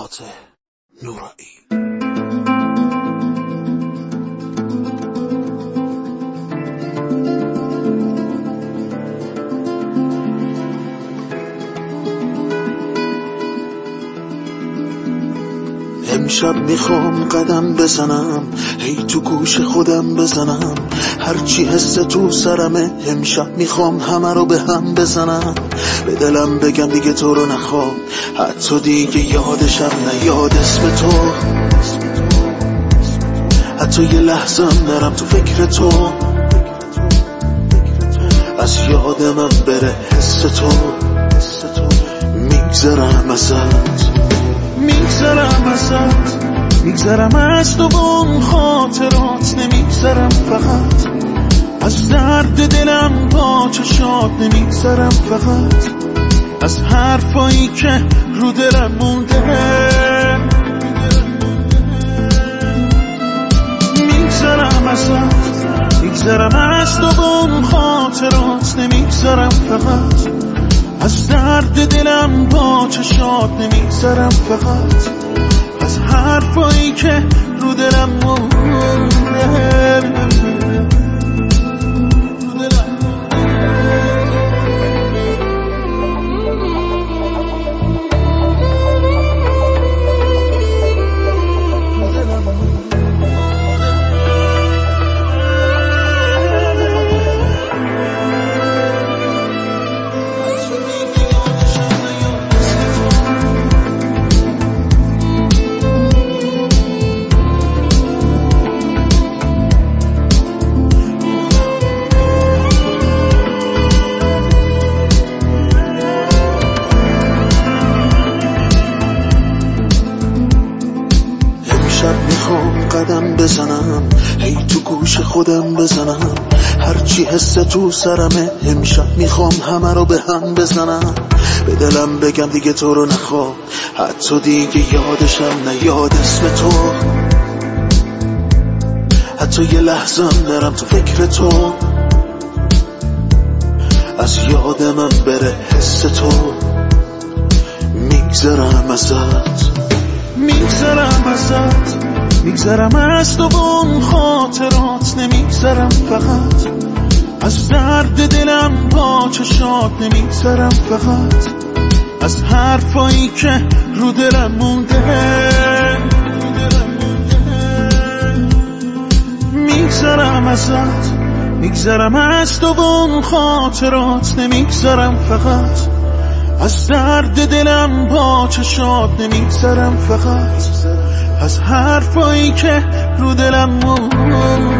فرهات نورایی امشب می‌خوام قدم بزنم. هی تو گوش خودم بزنم. هرچی حس تو سرمه امشب می‌خوام همه رو به هم بزنم. به دلم بگم دیگه تو رو نخوام. حتی دیگه یادشم نیاد اسم تو. حتی یه لحظه نرم تو فکر تو. از یاد من بره حس تو. میگذرم ازت. میگذرم ازت میگذرم از تو با خاطرات. نمیگذرم فقط. از درد دلم با چشات نمیگذرم فقط. از حرفایی که رو دلم مونده. میگذرم ازت میگذرم از تو با خاطرات. نمیگذرم فقط. از درد دلم با چشات نمیگذرم فقط. از حرفایی که رو دلم مونده. می‌خوام قدم بزنم. هی تو گوش خودم بزنم. هرچی حس تو سرمه امشب می‌خوام همه رو به هم بزنم. به دلم بگم دیگه تو رو نخوام حتی دیگه یادشم نیاد اسم تو. حتی یه لحظه نرم تو فکر تو. از یاد من بره حس تو. میگذرم ازت. میگذرم ازت. میگذرم از تو با خاطرات. نمیگذرم فقط. از درد دلم با چشات. نمیگذرم فقط. از حرفایی که رو دلم مونده. میگذرم ازت. میگذرم از تو با خاطرات. نمیگذرم فقط. از درد دلم با چشات نمیگذرم فقط. از حرفایی که رو دلم مونده.